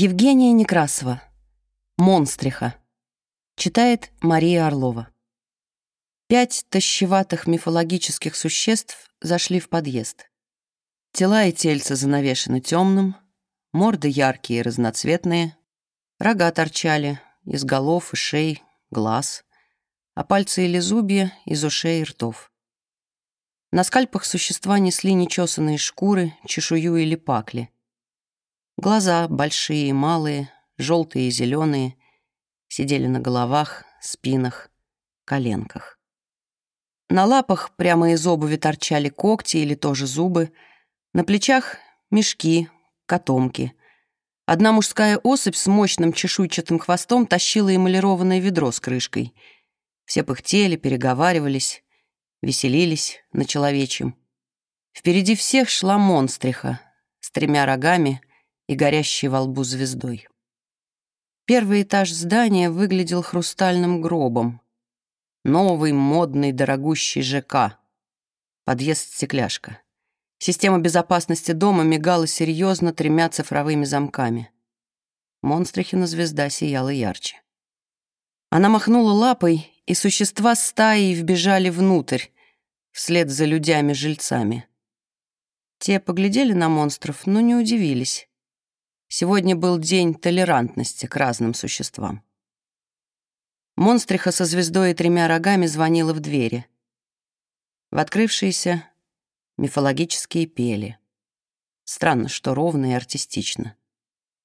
Евгения Некрасова. «Монстриха». Читает Мария Орлова. Пять тощеватых мифологических существ зашли в подъезд. Тела и тельца занавешены темным, морды яркие и разноцветные, рога торчали из голов и шеи, глаз, а пальцы или зубья из ушей и ртов. На скальпах существа несли нечесанные шкуры, чешую или пакли — Глаза большие и малые, желтые и зеленые, сидели на головах, спинах, коленках. На лапах прямо из обуви торчали когти или тоже зубы, на плечах — мешки, котомки. Одна мужская особь с мощным чешуйчатым хвостом тащила эмалированное ведро с крышкой. Все пыхтели, переговаривались, веселились на человечьем. Впереди всех шла монстриха с тремя рогами — и горящей во лбу звездой. Первый этаж здания выглядел хрустальным гробом. Новый, модный, дорогущий ЖК. Подъезд стекляшка. Система безопасности дома мигала серьезно тремя цифровыми замками. Монстрихина звезда сияла ярче. Она махнула лапой, и существа стаи вбежали внутрь, вслед за людьми-жильцами. Те поглядели на монстров, но не удивились. Сегодня был день толерантности к разным существам. Монстриха со звездой и тремя рогами звонила в двери. В открывшиеся мифологические пели. Странно, что ровно и артистично.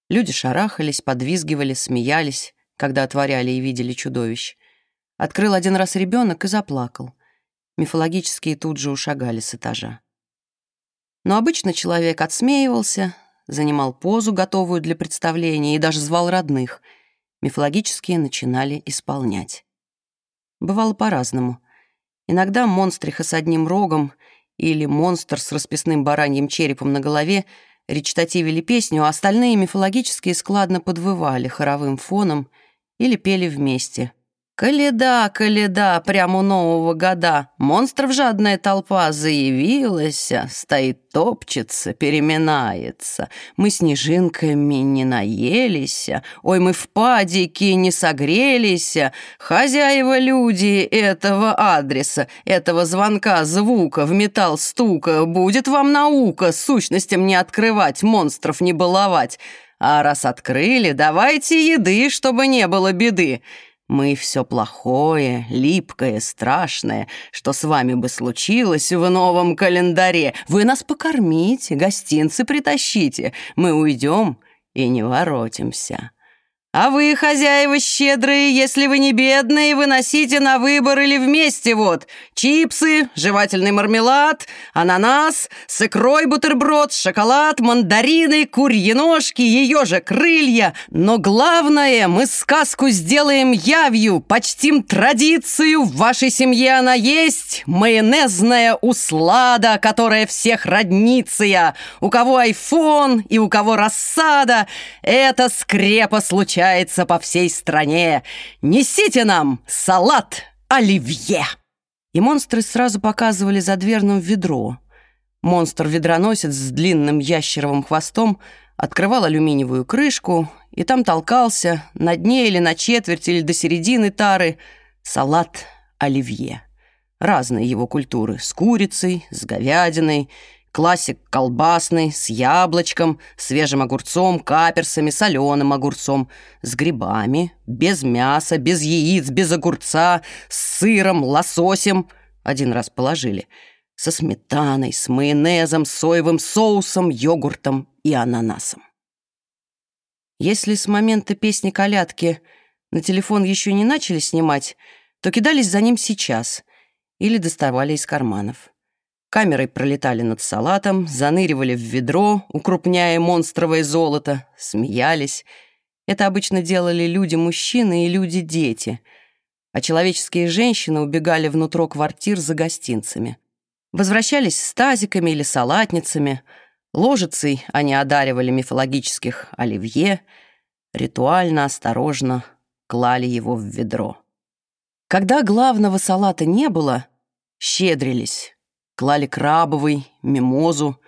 Люди шарахались, подвизгивали, смеялись, когда отворяли и видели чудовищ. Открыл один раз ребенок и заплакал. Мифологические тут же ушагали с этажа. Но обычно человек отсмеивался, занимал позу, готовую для представления, и даже звал родных. Мифологические начинали исполнять. Бывало по-разному. Иногда монстриха с одним рогом или монстр с расписным бараньим черепом на голове речитативили песню, а остальные мифологические складно подвывали хоровым фоном или пели вместе — Каледа, каледа, прямо у Нового года. Монстров жадная толпа заявилась, стоит, топчется, переминается. Мы снежинками не наелись, ой, мы в падике не согрелись. Хозяева люди этого адреса, этого звонка, звука, в металл стука. Будет вам наука, сущностям не открывать, монстров не баловать. А раз открыли, давайте еды, чтобы не было беды. Мы все плохое, липкое, страшное, что с вами бы случилось в новом календаре. Вы нас покормите, гостинцы притащите. Мы уйдем и не воротимся. А вы, хозяева щедрые, если вы не бедные, выносите на выбор или вместе вот. Чипсы, жевательный мармелад, ананас, с икрой бутерброд, шоколад, мандарины, курьи ножки, ее же крылья. Но главное, мы сказку сделаем явью, почтим традицию. В вашей семье она есть. Майонезная услада, которая всех родниция. У кого айфон и у кого рассада. Это скрепа случайно случается по всей стране. Несите нам салат оливье!» И монстры сразу показывали за дверным ведро. Монстр-ведроносец с длинным ящеровым хвостом открывал алюминиевую крышку, и там толкался на дне или на четверть или до середины тары салат оливье. Разные его культуры — с курицей, с говядиной Классик колбасный, с яблочком, свежим огурцом, каперсами, соленым огурцом, с грибами, без мяса, без яиц, без огурца, с сыром, лососем. Один раз положили. Со сметаной, с майонезом, соевым соусом, йогуртом и ананасом. Если с момента песни колядки на телефон еще не начали снимать, то кидались за ним сейчас или доставали из карманов. Камерой пролетали над салатом, заныривали в ведро, укрупняя монстровое золото, смеялись. Это обычно делали люди-мужчины и люди-дети, а человеческие женщины убегали внутрь квартир за гостинцами. Возвращались с тазиками или салатницами, ложицей они одаривали мифологических оливье, ритуально, осторожно клали его в ведро. Когда главного салата не было, щедрились, клали крабовый, мимозу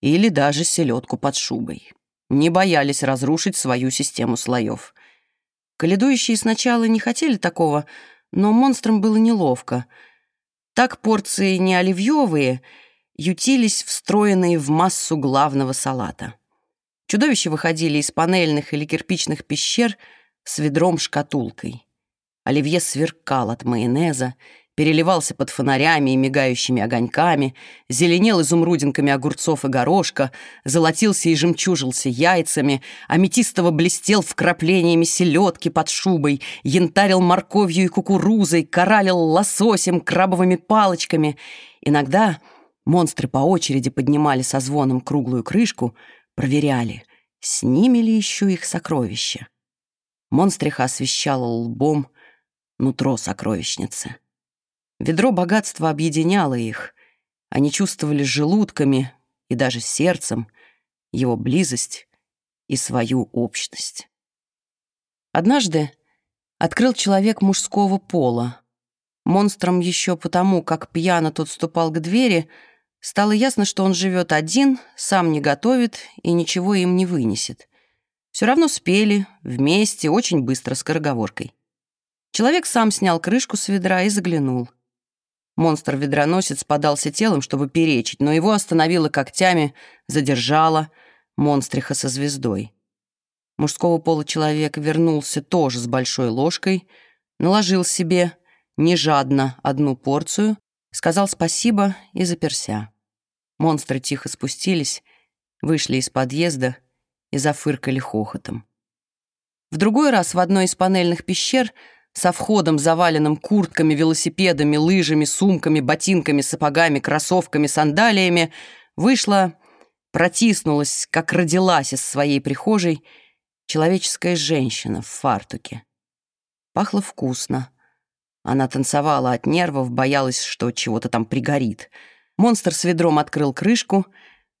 или даже селедку под шубой. не боялись разрушить свою систему слоев. Каледующие сначала не хотели такого, но монстрам было неловко. Так порции не оливьевые ютились встроенные в массу главного салата. Чудовища выходили из панельных или кирпичных пещер с ведром-шкатулкой. Оливье сверкал от майонеза, переливался под фонарями и мигающими огоньками, зеленел изумрудинками огурцов и горошка, золотился и жемчужился яйцами, аметистово блестел вкраплениями селедки под шубой, янтарил морковью и кукурузой, коралил лососем, крабовыми палочками. Иногда монстры по очереди поднимали со звоном круглую крышку, проверяли, с ли еще их сокровища. Монстриха освещала лбом нутро сокровищницы. Ведро богатства объединяло их. Они чувствовали желудками и даже сердцем его близость и свою общность. Однажды открыл человек мужского пола. Монстром еще потому, как пьяно тот ступал к двери, стало ясно, что он живет один, сам не готовит и ничего им не вынесет. Все равно спели, вместе, очень быстро, скороговоркой. Человек сам снял крышку с ведра и заглянул — Монстр-ведроносец подался телом, чтобы перечить, но его остановила когтями, задержала монстриха со звездой. Мужского пола человек вернулся тоже с большой ложкой, наложил себе нежадно одну порцию, сказал спасибо и заперся. Монстры тихо спустились, вышли из подъезда и зафыркали хохотом. В другой раз в одной из панельных пещер со входом, заваленным куртками, велосипедами, лыжами, сумками, ботинками, сапогами, кроссовками, сандалиями, вышла, протиснулась, как родилась из своей прихожей, человеческая женщина в фартуке. Пахло вкусно. Она танцевала от нервов, боялась, что чего-то там пригорит. Монстр с ведром открыл крышку.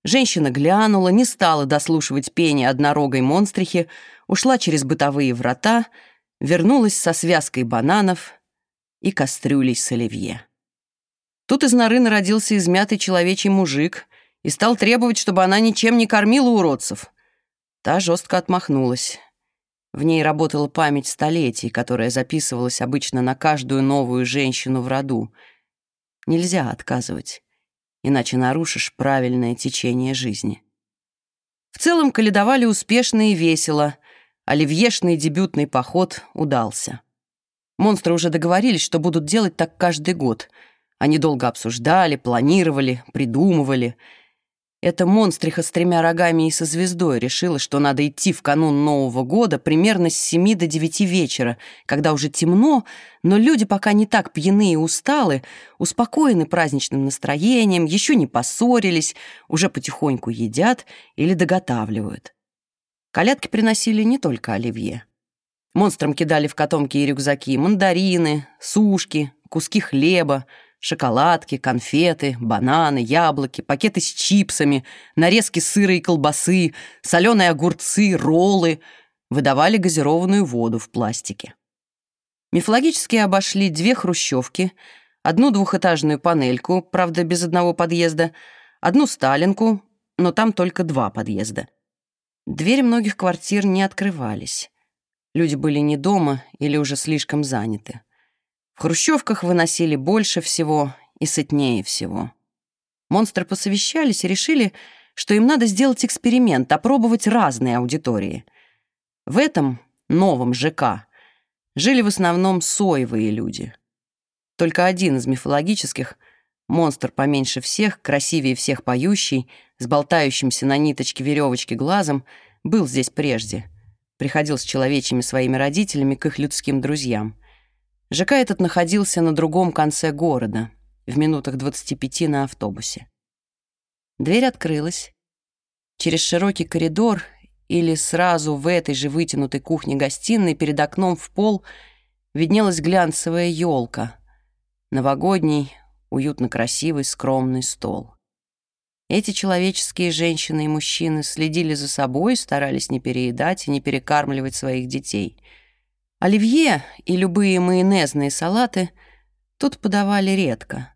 Женщина глянула, не стала дослушивать пение однорогой монстрихи, ушла через бытовые врата — вернулась со связкой бананов и кастрюлей с оливье. Тут из норы народился измятый человечий мужик и стал требовать, чтобы она ничем не кормила уродцев. Та жестко отмахнулась. В ней работала память столетий, которая записывалась обычно на каждую новую женщину в роду. Нельзя отказывать, иначе нарушишь правильное течение жизни. В целом каледовали успешно и весело — Оливьешный дебютный поход удался. Монстры уже договорились, что будут делать так каждый год. Они долго обсуждали, планировали, придумывали. Эта монстриха с тремя рогами и со звездой решила, что надо идти в канун Нового года примерно с семи до девяти вечера, когда уже темно, но люди пока не так пьяны и усталы, успокоены праздничным настроением, еще не поссорились, уже потихоньку едят или доготавливают. Колядки приносили не только оливье. Монстрам кидали в котомки и рюкзаки мандарины, сушки, куски хлеба, шоколадки, конфеты, бананы, яблоки, пакеты с чипсами, нарезки сыра и колбасы, соленые огурцы, роллы. Выдавали газированную воду в пластике. Мифологически обошли две хрущевки, одну двухэтажную панельку, правда, без одного подъезда, одну сталинку, но там только два подъезда — Двери многих квартир не открывались. Люди были не дома или уже слишком заняты. В хрущевках выносили больше всего и сытнее всего. Монстры посовещались и решили, что им надо сделать эксперимент, опробовать разные аудитории. В этом новом ЖК жили в основном соевые люди. Только один из мифологических, монстр поменьше всех, красивее всех поющий, с болтающимся на ниточке веревочки глазом, был здесь прежде. Приходил с человечьими своими родителями к их людским друзьям. ЖК этот находился на другом конце города, в минутах 25 на автобусе. Дверь открылась. Через широкий коридор или сразу в этой же вытянутой кухне-гостиной перед окном в пол виднелась глянцевая елка, новогодний, уютно красивый, скромный стол. Эти человеческие женщины и мужчины следили за собой, старались не переедать и не перекармливать своих детей. Оливье и любые майонезные салаты тут подавали редко.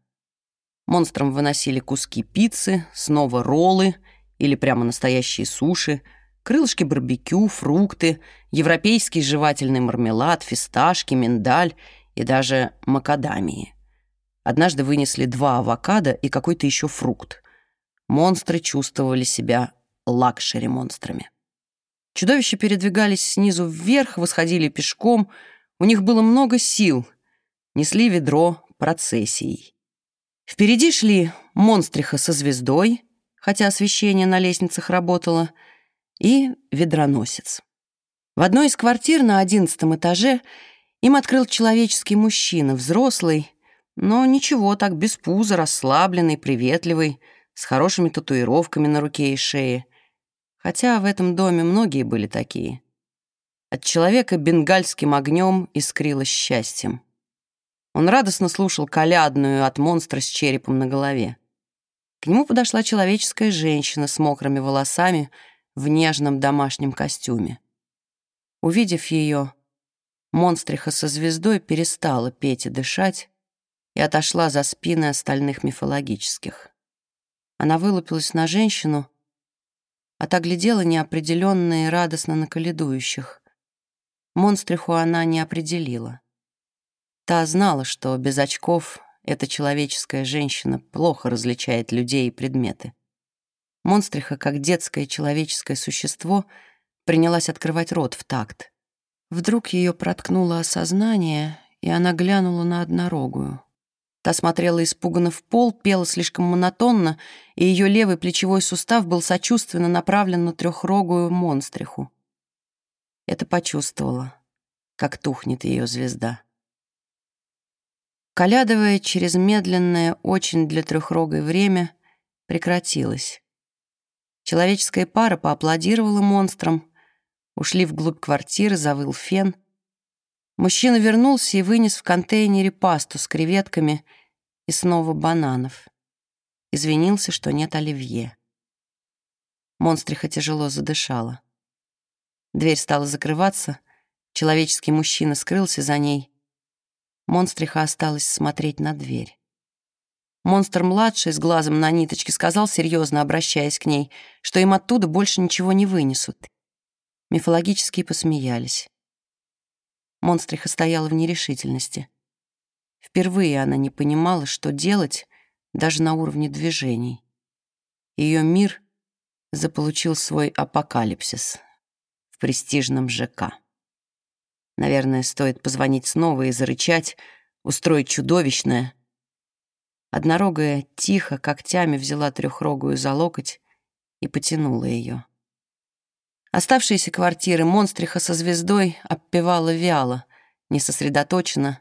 Монстрам выносили куски пиццы, снова роллы или прямо настоящие суши, крылышки барбекю, фрукты, европейский жевательный мармелад, фисташки, миндаль и даже макадамии. Однажды вынесли два авокадо и какой-то еще фрукт. Монстры чувствовали себя лакшери-монстрами. Чудовища передвигались снизу вверх, восходили пешком. У них было много сил. Несли ведро процессией. Впереди шли монстриха со звездой, хотя освещение на лестницах работало, и ведроносец. В одной из квартир на одиннадцатом этаже им открыл человеческий мужчина, взрослый, но ничего, так без пуза, расслабленный, приветливый, с хорошими татуировками на руке и шее. Хотя в этом доме многие были такие. От человека бенгальским огнем искрилось счастьем. Он радостно слушал колядную от монстра с черепом на голове. К нему подошла человеческая женщина с мокрыми волосами в нежном домашнем костюме. Увидев ее, монстриха со звездой перестала петь и дышать и отошла за спины остальных мифологических. Она вылупилась на женщину, а та глядела неопределенно и радостно на каледующих. Монстриху она не определила. Та знала, что без очков эта человеческая женщина плохо различает людей и предметы. Монстриха, как детское человеческое существо, принялась открывать рот в такт. Вдруг ее проткнуло осознание, и она глянула на однорогую. Та смотрела испуганно в пол, пела слишком монотонно, и ее левый плечевой сустав был сочувственно направлен на трехрогую монстриху. Это почувствовала, как тухнет ее звезда. Колядовая через медленное, очень для трехрогой время, прекратилась. Человеческая пара поаплодировала монстрам, ушли вглубь квартиры, завыл фен. Мужчина вернулся и вынес в контейнере пасту с креветками и снова бананов. Извинился, что нет оливье. Монстриха тяжело задышала. Дверь стала закрываться, человеческий мужчина скрылся за ней — Монстриха осталась смотреть на дверь. Монстр-младший с глазом на ниточке сказал, серьезно обращаясь к ней, что им оттуда больше ничего не вынесут. Мифологические посмеялись. Монстриха стояла в нерешительности. Впервые она не понимала, что делать даже на уровне движений. Ее мир заполучил свой апокалипсис в престижном ЖК. Наверное, стоит позвонить снова и зарычать, устроить чудовищное. Однорогая тихо когтями взяла трехрогую за локоть и потянула ее. Оставшиеся квартиры монстриха со звездой обпевала вяло, не сосредоточенно,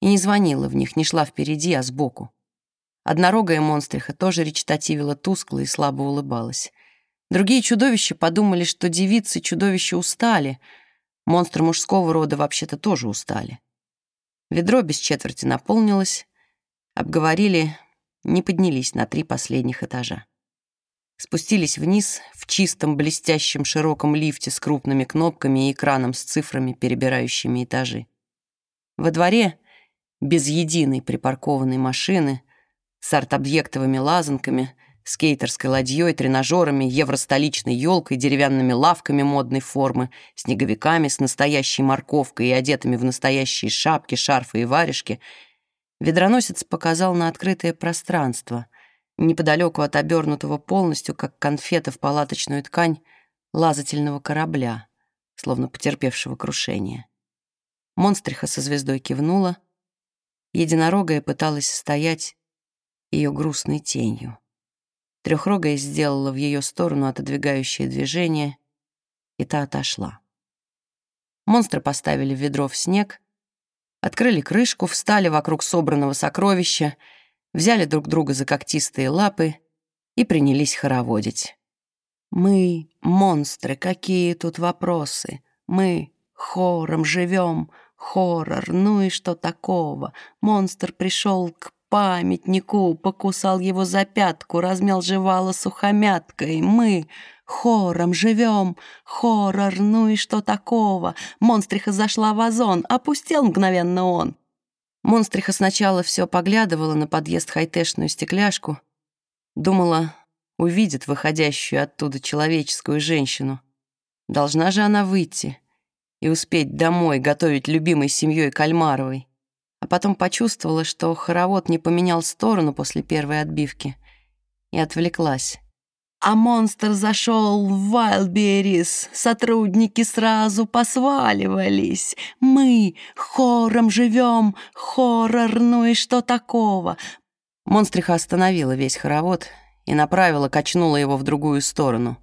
и не звонила в них, не шла впереди, а сбоку. Однорогая монстриха тоже речитативила тускло и слабо улыбалась. Другие чудовища подумали, что девицы чудовища устали — Монстры мужского рода вообще-то тоже устали. Ведро без четверти наполнилось, обговорили, не поднялись на три последних этажа. Спустились вниз в чистом, блестящем, широком лифте с крупными кнопками и экраном с цифрами, перебирающими этажи. Во дворе, без единой припаркованной машины, с арт-объектовыми лазанками, скейтерской ладьей, тренажерами, евростоличной елкой, деревянными лавками модной формы, снеговиками с настоящей морковкой и одетыми в настоящие шапки, шарфы и варежки, ведроносец показал на открытое пространство, неподалеку от обернутого полностью, как конфета в палаточную ткань, лазательного корабля, словно потерпевшего крушение. Монстриха со звездой кивнула, единорогая пыталась стоять ее грустной тенью. Трехрогая сделала в ее сторону отодвигающее движение, и та отошла. Монстры поставили ведро в снег, открыли крышку, встали вокруг собранного сокровища, взяли друг друга за когтистые лапы и принялись хороводить. «Мы — монстры, какие тут вопросы? Мы хором живем, хоррор, ну и что такого? Монстр пришел к памятнику, покусал его за пятку, размял жевало сухомяткой. Мы хором живем, хоррор, ну и что такого? Монстриха зашла в озон, опустел мгновенно он. Монстриха сначала все поглядывала на подъезд хай-тешную стекляшку, думала, увидит выходящую оттуда человеческую женщину. Должна же она выйти и успеть домой готовить любимой семьей Кальмаровой. А потом почувствовала, что хоровод не поменял сторону после первой отбивки, и отвлеклась. А монстр зашел в Вайлдберрис, сотрудники сразу посваливались. Мы хором живем, хоррор, ну и что такого? Монстриха остановила весь хоровод и направила, качнула его в другую сторону.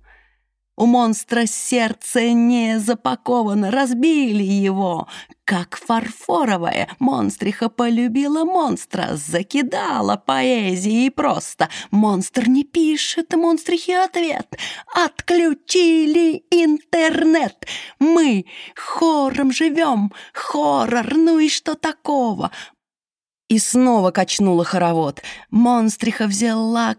У монстра сердце не запаковано, разбили его. Как фарфоровая, монстриха полюбила монстра, закидала поэзией просто. Монстр не пишет, монстрихе ответ. Отключили интернет. Мы хором живем, хоррор, ну и что такого? И снова качнула хоровод. Монстриха взяла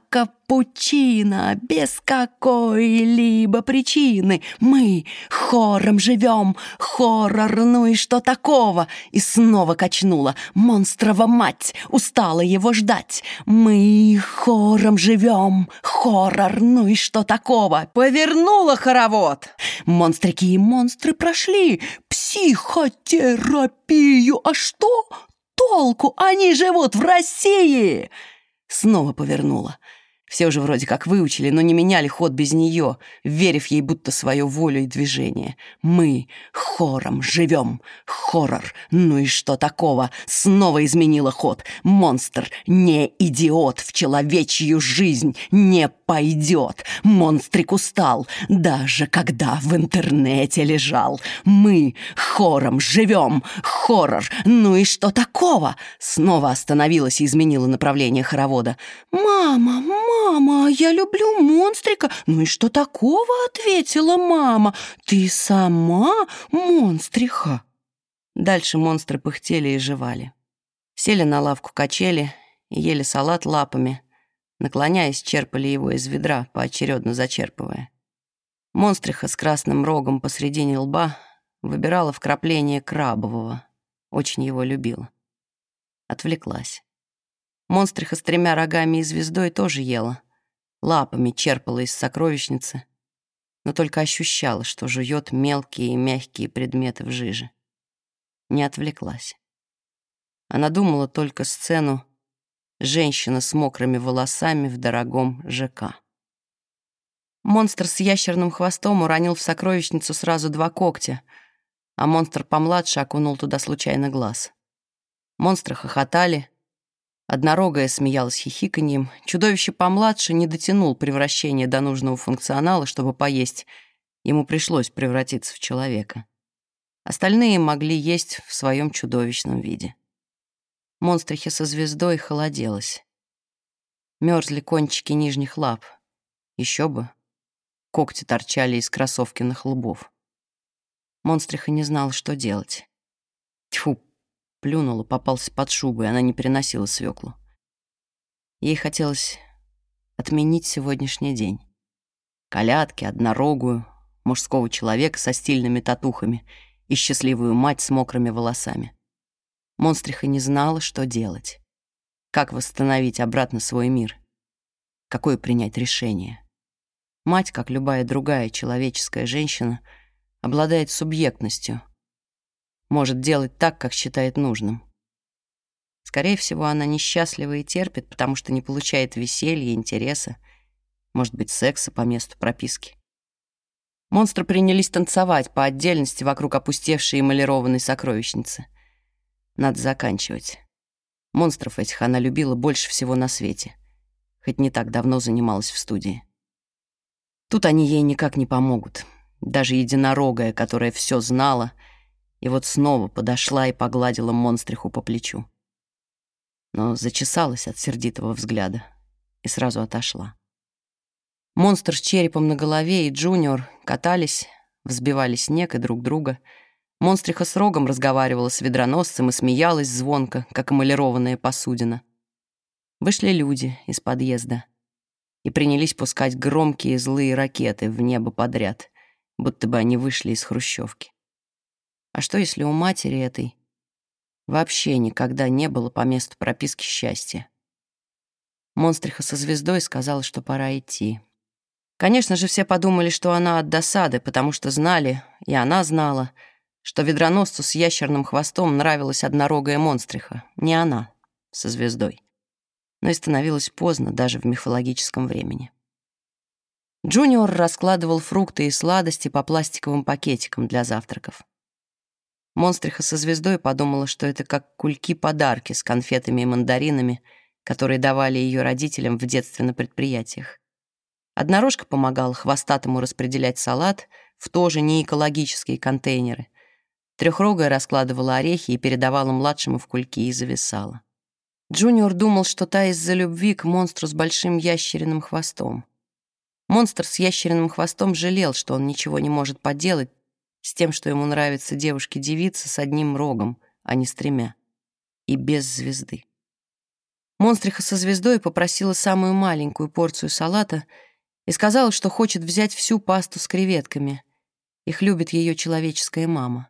капучино без какой-либо причины. Мы хором живем, хоррор, ну и что такого? И снова качнула. Монстрова мать устала его ждать. Мы хором живем, хоррор, ну и что такого? Повернула хоровод. Монстрики и монстры прошли психотерапию. А что? толку? Они живут в России!» Снова повернула. Все уже вроде как выучили, но не меняли ход без нее, верив ей будто свою волю и движение. Мы хором живем. Хоррор. Ну и что такого? Снова изменила ход. Монстр не идиот в человечью жизнь не пойдет. Монстрик устал, даже когда в интернете лежал. Мы хором живем. Хоррор. Ну и что такого? Снова остановилась и изменила направление хоровода. «Мама, мама!» «Мама, я люблю монстрика!» «Ну и что такого?» — ответила мама. «Ты сама монстриха!» Дальше монстры пыхтели и жевали. Сели на лавку качели ели салат лапами, наклоняясь, черпали его из ведра, поочередно зачерпывая. Монстриха с красным рогом посредине лба выбирала вкрапление крабового. Очень его любила. Отвлеклась. Монстриха с тремя рогами и звездой тоже ела. Лапами черпала из сокровищницы, но только ощущала, что жует мелкие и мягкие предметы в жиже. Не отвлеклась. Она думала только сцену «Женщина с мокрыми волосами в дорогом ЖК». Монстр с ящерным хвостом уронил в сокровищницу сразу два когтя, а монстр помладше окунул туда случайно глаз. Монстры хохотали, Однорогая смеялась хихиканьем. Чудовище помладше не дотянул превращение до нужного функционала, чтобы поесть. Ему пришлось превратиться в человека. Остальные могли есть в своем чудовищном виде. Монстрихе со звездой холоделось. Мерзли кончики нижних лап. Еще бы. Когти торчали из кроссовкиных лбов. Монстриха не знала, что делать. Тьфу, Плюнула, попался под шубу, и она не переносила свеклу. Ей хотелось отменить сегодняшний день. Колядки, однорогую, мужского человека со стильными татухами и счастливую мать с мокрыми волосами. Монстриха не знала, что делать. Как восстановить обратно свой мир? Какое принять решение? Мать, как любая другая человеческая женщина, обладает субъектностью — может делать так, как считает нужным. Скорее всего, она несчастлива и терпит, потому что не получает веселья, интереса, может быть, секса по месту прописки. Монстры принялись танцевать по отдельности вокруг опустевшей эмалированной сокровищницы. Надо заканчивать. Монстров этих она любила больше всего на свете, хоть не так давно занималась в студии. Тут они ей никак не помогут. Даже единорогая, которая все знала — и вот снова подошла и погладила монстриху по плечу. Но зачесалась от сердитого взгляда и сразу отошла. Монстр с черепом на голове и Джуниор катались, взбивали снег и друг друга. Монстриха с рогом разговаривала с ведроносцем и смеялась звонко, как эмалированная посудина. Вышли люди из подъезда и принялись пускать громкие злые ракеты в небо подряд, будто бы они вышли из хрущевки. А что, если у матери этой вообще никогда не было по месту прописки счастья? Монстриха со звездой сказала, что пора идти. Конечно же, все подумали, что она от досады, потому что знали, и она знала, что ведроносцу с ящерным хвостом нравилась однорогая монстриха, не она, со звездой. Но и становилось поздно даже в мифологическом времени. Джуниор раскладывал фрукты и сладости по пластиковым пакетикам для завтраков. Монстриха со звездой подумала, что это как кульки-подарки с конфетами и мандаринами, которые давали ее родителям в детстве на предприятиях. Однорожка помогала хвостатому распределять салат в тоже неэкологические контейнеры. Трехрогая раскладывала орехи и передавала младшему в кульки и зависала. Джуниор думал, что та из-за любви к монстру с большим ящериным хвостом. Монстр с ящериным хвостом жалел, что он ничего не может поделать с тем, что ему нравится девушке-девица с одним рогом, а не с тремя. И без звезды. Монстриха со звездой попросила самую маленькую порцию салата — и сказала, что хочет взять всю пасту с креветками. Их любит ее человеческая мама.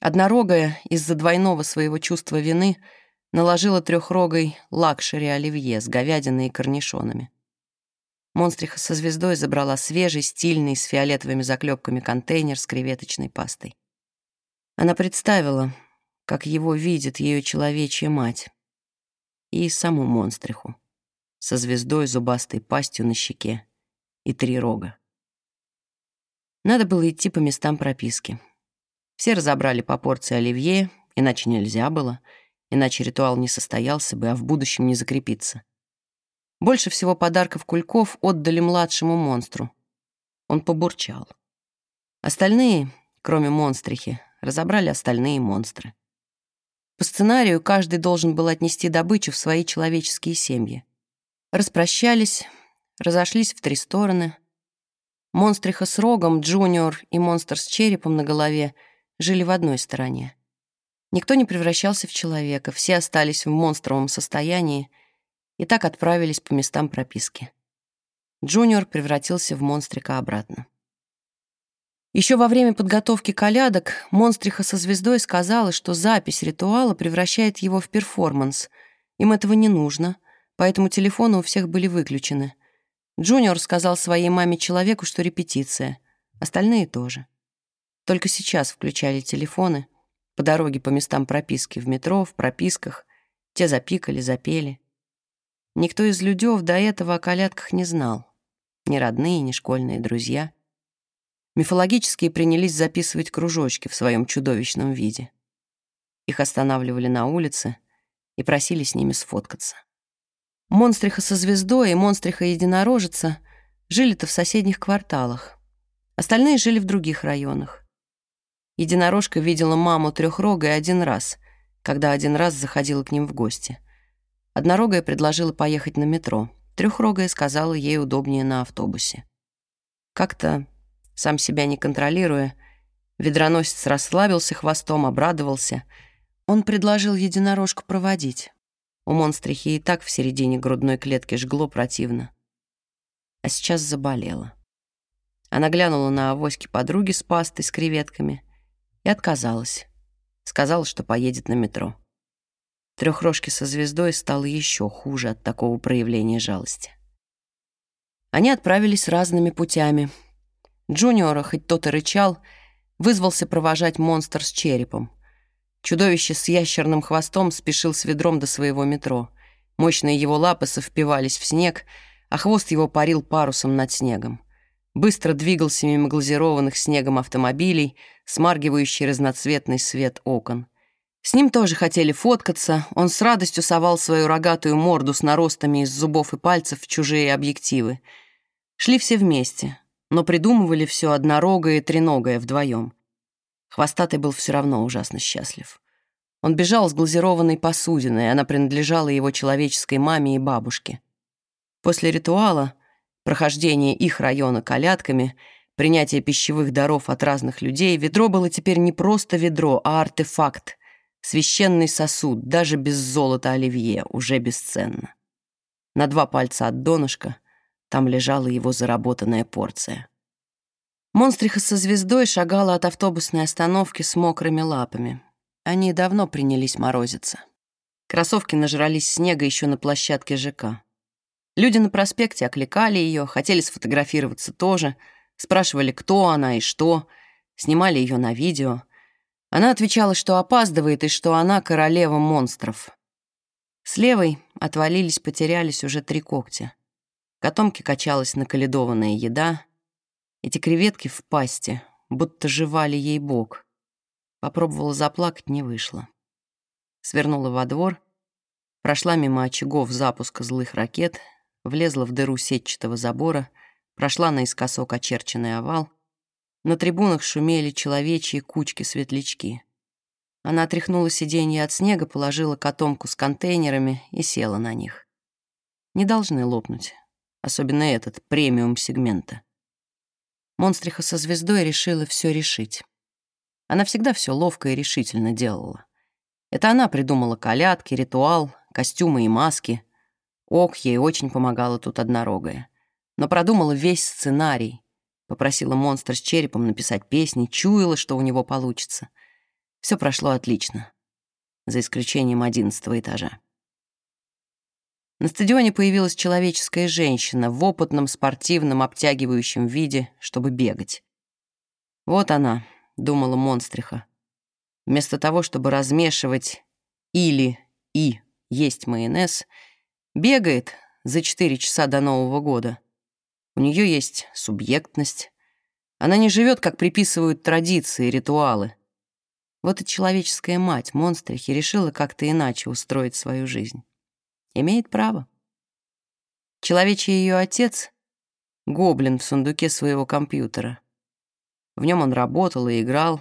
Однорогая из-за двойного своего чувства вины наложила трехрогой лакшери оливье с говядиной и корнишонами. Монстриха со звездой забрала свежий, стильный, с фиолетовыми заклепками контейнер с креветочной пастой. Она представила, как его видит ее человечья мать и саму монстриху со звездой зубастой пастью на щеке и три рога. Надо было идти по местам прописки. Все разобрали по порции оливье, иначе нельзя было, иначе ритуал не состоялся бы, а в будущем не закрепится. Больше всего подарков кульков отдали младшему монстру. Он побурчал. Остальные, кроме монстрихи, разобрали остальные монстры. По сценарию каждый должен был отнести добычу в свои человеческие семьи. Распрощались, разошлись в три стороны. Монстриха с рогом, Джуниор и монстр с черепом на голове жили в одной стороне. Никто не превращался в человека, все остались в монстровом состоянии и так отправились по местам прописки. Джуниор превратился в монстрика обратно. Еще во время подготовки колядок монстриха со звездой сказала, что запись ритуала превращает его в перформанс. Им этого не нужно, поэтому телефоны у всех были выключены. Джуниор сказал своей маме-человеку, что репетиция. Остальные тоже. Только сейчас включали телефоны. По дороге по местам прописки в метро, в прописках. Те запикали, запели. Никто из людёв до этого о колядках не знал. Ни родные, ни школьные друзья. Мифологические принялись записывать кружочки в своем чудовищном виде. Их останавливали на улице и просили с ними сфоткаться. Монстриха со звездой и монстриха-единорожица жили-то в соседних кварталах. Остальные жили в других районах. Единорожка видела маму трехрогой один раз, когда один раз заходила к ним в гости. Однорогая предложила поехать на метро. Трехрогая сказала ей удобнее на автобусе. Как-то, сам себя не контролируя, ведроносец расслабился хвостом, обрадовался. Он предложил единорожку проводить. У монстрихи и так в середине грудной клетки жгло противно. А сейчас заболела. Она глянула на авоськи подруги с пастой с креветками и отказалась. Сказала, что поедет на метро. Трехрожки со звездой стало еще хуже от такого проявления жалости. Они отправились разными путями. Джуниора, хоть тот и рычал, вызвался провожать монстр с черепом. Чудовище с ящерным хвостом спешил с ведром до своего метро. Мощные его лапы совпивались в снег, а хвост его парил парусом над снегом. Быстро двигался мимо глазированных снегом автомобилей, смаргивающий разноцветный свет окон. С ним тоже хотели фоткаться, он с радостью совал свою рогатую морду с наростами из зубов и пальцев в чужие объективы. Шли все вместе, но придумывали все однорогое и треногое вдвоем. Хвостатый был все равно ужасно счастлив. Он бежал с глазированной посудиной, она принадлежала его человеческой маме и бабушке. После ритуала, прохождения их района колядками, принятия пищевых даров от разных людей, ведро было теперь не просто ведро, а артефакт, священный сосуд, даже без золота оливье, уже бесценно. На два пальца от донышка там лежала его заработанная порция. Монстриха со звездой шагала от автобусной остановки с мокрыми лапами. Они давно принялись морозиться. Кроссовки нажрались снега еще на площадке ЖК. Люди на проспекте окликали ее, хотели сфотографироваться тоже, спрашивали, кто она и что, снимали ее на видео. Она отвечала, что опаздывает и что она королева монстров. С левой отвалились, потерялись уже три когтя. Котомке качалась наколедованная еда. Эти креветки в пасти, будто жевали ей бок. Попробовала заплакать, не вышло. Свернула во двор, прошла мимо очагов запуска злых ракет, влезла в дыру сетчатого забора, прошла наискосок очерченный овал. На трибунах шумели человечьи кучки-светлячки. Она отряхнула сиденье от снега, положила котомку с контейнерами и села на них. Не должны лопнуть, особенно этот, премиум сегмента. Монстриха со звездой решила все решить. Она всегда все ловко и решительно делала. Это она придумала колядки, ритуал, костюмы и маски. Ок, ей очень помогала тут однорогая. Но продумала весь сценарий. Попросила монстра с черепом написать песни, чуяла, что у него получится. Все прошло отлично, за исключением одиннадцатого этажа. На стадионе появилась человеческая женщина в опытном спортивном обтягивающем виде, чтобы бегать. Вот она, думала монстриха. Вместо того, чтобы размешивать или и есть майонез, бегает за 4 часа до Нового года. У нее есть субъектность. Она не живет, как приписывают традиции, ритуалы. Вот и человеческая мать монстрихи решила как-то иначе устроить свою жизнь. Имеет право. Человечий ее отец — гоблин в сундуке своего компьютера — в нем он работал и играл.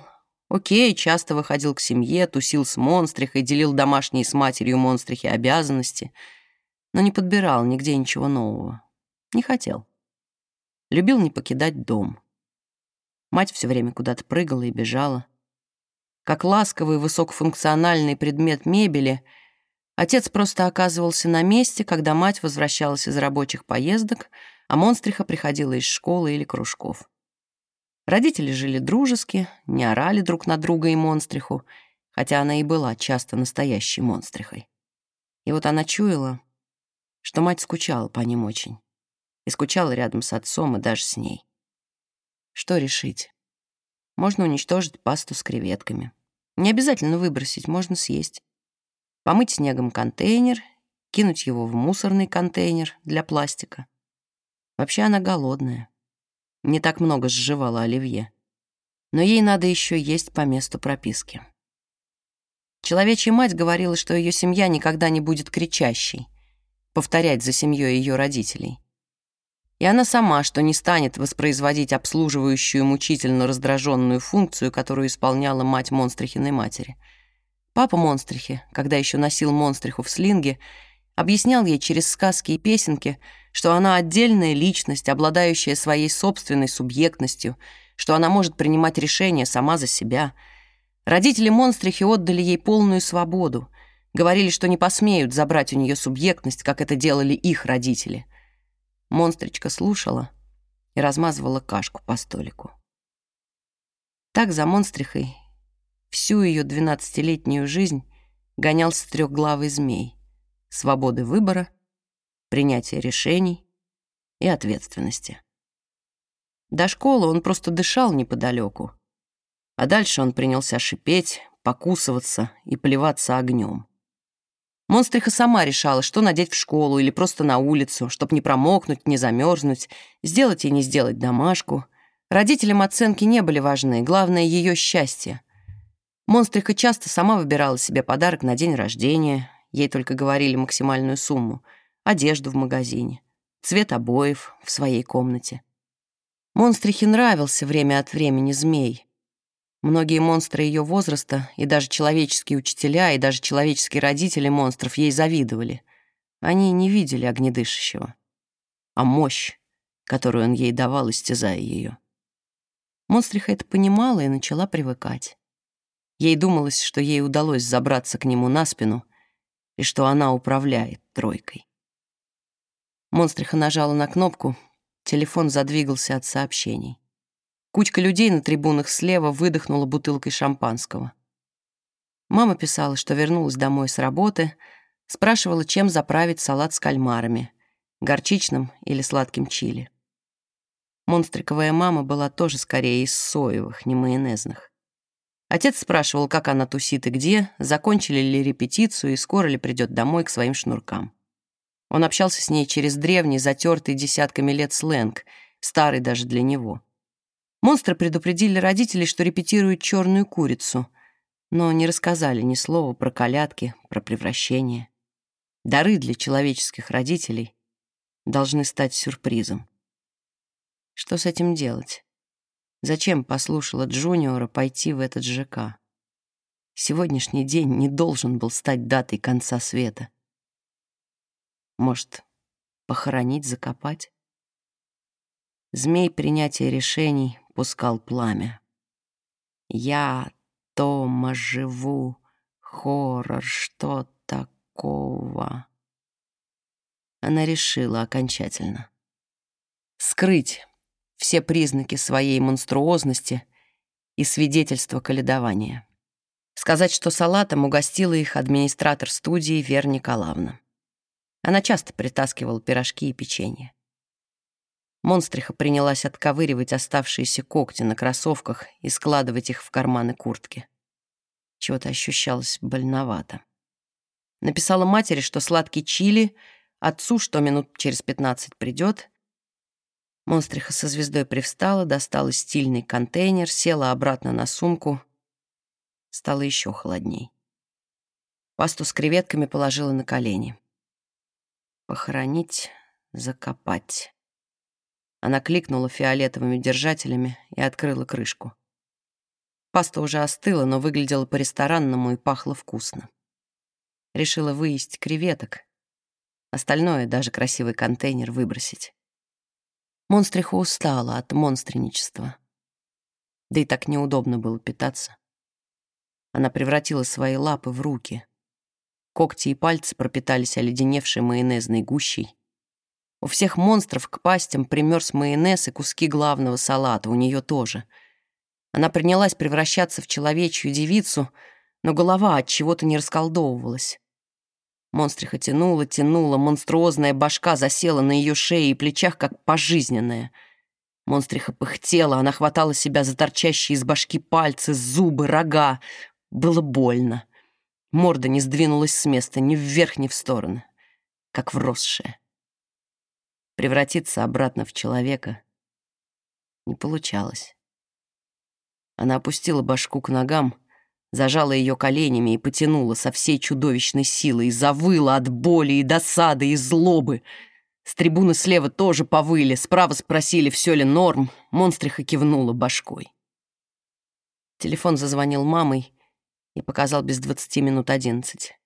Окей, часто выходил к семье, тусил с монстрихой, делил домашние с матерью монстрихи обязанности, но не подбирал нигде ничего нового. Не хотел. Любил не покидать дом. Мать все время куда-то прыгала и бежала. Как ласковый высокофункциональный предмет мебели, отец просто оказывался на месте, когда мать возвращалась из рабочих поездок, а монстриха приходила из школы или кружков. Родители жили дружески, не орали друг на друга и монстриху, хотя она и была часто настоящей монстрихой. И вот она чуяла, что мать скучала по ним очень. И скучала рядом с отцом и даже с ней. Что решить? Можно уничтожить пасту с креветками. Не обязательно выбросить, можно съесть. Помыть снегом контейнер, кинуть его в мусорный контейнер для пластика. Вообще она голодная. Не так много сживала Оливье. Но ей надо еще есть по месту прописки. Человечья мать говорила, что ее семья никогда не будет кричащей, повторять за семьей ее родителей. И она сама, что не станет воспроизводить обслуживающую мучительно раздраженную функцию, которую исполняла мать Монстрихиной матери. Папа Монстрихи, когда еще носил Монстриху в слинге, объяснял ей через сказки и песенки, что она отдельная личность, обладающая своей собственной субъектностью, что она может принимать решения сама за себя. Родители монстрихи отдали ей полную свободу, говорили, что не посмеют забрать у нее субъектность, как это делали их родители. Монстричка слушала и размазывала кашку по столику. Так за монстрихой всю ее двенадцатилетнюю жизнь гонялся трехглавый змей свободы выбора, принятия решений и ответственности. До школы он просто дышал неподалеку, а дальше он принялся шипеть, покусываться и поливаться огнем. Монстриха сама решала, что надеть в школу или просто на улицу, чтобы не промокнуть, не замерзнуть, сделать и не сделать домашку. Родителям оценки не были важны, главное — ее счастье. Монстриха часто сама выбирала себе подарок на день рождения, ей только говорили максимальную сумму, одежду в магазине, цвет обоев в своей комнате. Монстрихе нравился время от времени змей. Многие монстры ее возраста, и даже человеческие учителя, и даже человеческие родители монстров ей завидовали. Они не видели огнедышащего, а мощь, которую он ей давал, истязая ее. Монстриха это понимала и начала привыкать. Ей думалось, что ей удалось забраться к нему на спину — и что она управляет тройкой. Монстриха нажала на кнопку, телефон задвигался от сообщений. Кучка людей на трибунах слева выдохнула бутылкой шампанского. Мама писала, что вернулась домой с работы, спрашивала, чем заправить салат с кальмарами. горчичным или сладким чили. Монстриковая мама была тоже скорее из соевых, не майонезных. Отец спрашивал, как она тусит и где, закончили ли репетицию и скоро ли придет домой к своим шнуркам. Он общался с ней через древний, затертый десятками лет сленг, старый даже для него. Монстры предупредили родителей, что репетируют черную курицу, но не рассказали ни слова про колядки, про превращение. Дары для человеческих родителей должны стать сюрпризом. Что с этим делать? Зачем послушала Джуниора пойти в этот ЖК? Сегодняшний день не должен был стать датой конца света. Может, похоронить, закопать? Змей принятия решений пускал пламя. Я, Тома, живу, хоррор, что такого? Она решила окончательно. Скрыть все признаки своей монструозности и свидетельства каледования. Сказать, что салатом угостила их администратор студии Вера Николаевна. Она часто притаскивала пирожки и печенье. Монстриха принялась отковыривать оставшиеся когти на кроссовках и складывать их в карманы куртки. Чего-то ощущалось больновато. Написала матери, что сладкий чили, отцу, что минут через пятнадцать придет. Монстриха со звездой привстала, достала стильный контейнер, села обратно на сумку. Стало еще холодней. Пасту с креветками положила на колени. Похоронить, закопать. Она кликнула фиолетовыми держателями и открыла крышку. Паста уже остыла, но выглядела по-ресторанному и пахла вкусно. Решила выесть креветок. Остальное, даже красивый контейнер, выбросить. Монстриха устала от монстреничества. Да и так неудобно было питаться. Она превратила свои лапы в руки, Когти и пальцы пропитались оледеневшей майонезной гущей. У всех монстров к пастям примерз майонез и куски главного салата, у нее тоже. Она принялась превращаться в человечью девицу, но голова от чего-то не расколдовывалась. Монстриха тянула, тянула, монструозная башка засела на ее шее и плечах, как пожизненная. Монстриха пыхтела, она хватала себя за торчащие из башки пальцы, зубы, рога. Было больно. Морда не сдвинулась с места ни вверх, ни в стороны, как вросшая. Превратиться обратно в человека не получалось. Она опустила башку к ногам, зажала ее коленями и потянула со всей чудовищной силой, завыла от боли и досады и злобы. С трибуны слева тоже повыли, справа спросили, все ли норм, монстриха кивнула башкой. Телефон зазвонил мамой, и показал без двадцати минут одиннадцать.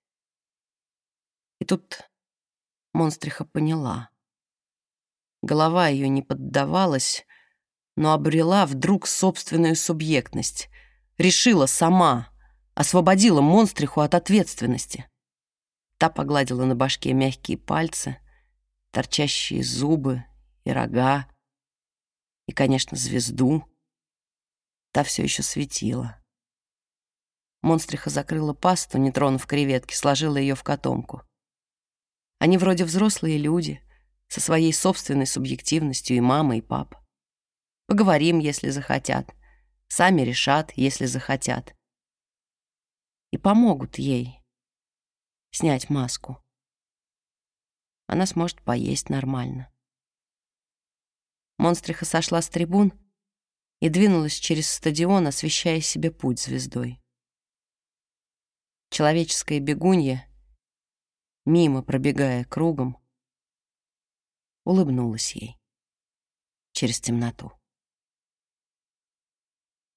И тут монстриха поняла. Голова ее не поддавалась, но обрела вдруг собственную субъектность. Решила сама, освободила монстриху от ответственности. Та погладила на башке мягкие пальцы, торчащие зубы и рога, и, конечно, звезду. Та все еще светила. Монстриха закрыла пасту, не тронув креветки, сложила ее в котомку. Они вроде взрослые люди, со своей собственной субъективностью и мама, и папа. Поговорим, если захотят. Сами решат, если захотят. И помогут ей снять маску. Она сможет поесть нормально. Монстриха сошла с трибун и двинулась через стадион, освещая себе путь звездой. Человеческая бегунья, мимо пробегая кругом, улыбнулась ей через темноту.